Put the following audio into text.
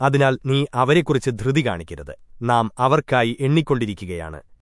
അതിനാൽ നീ അവരെക്കുറിച്ച് ധൃതി കാണിക്കരുത്. നാം അവർക്കായി എണ്ണിക്കൊണ്ടിരിക്കുകയാണ്.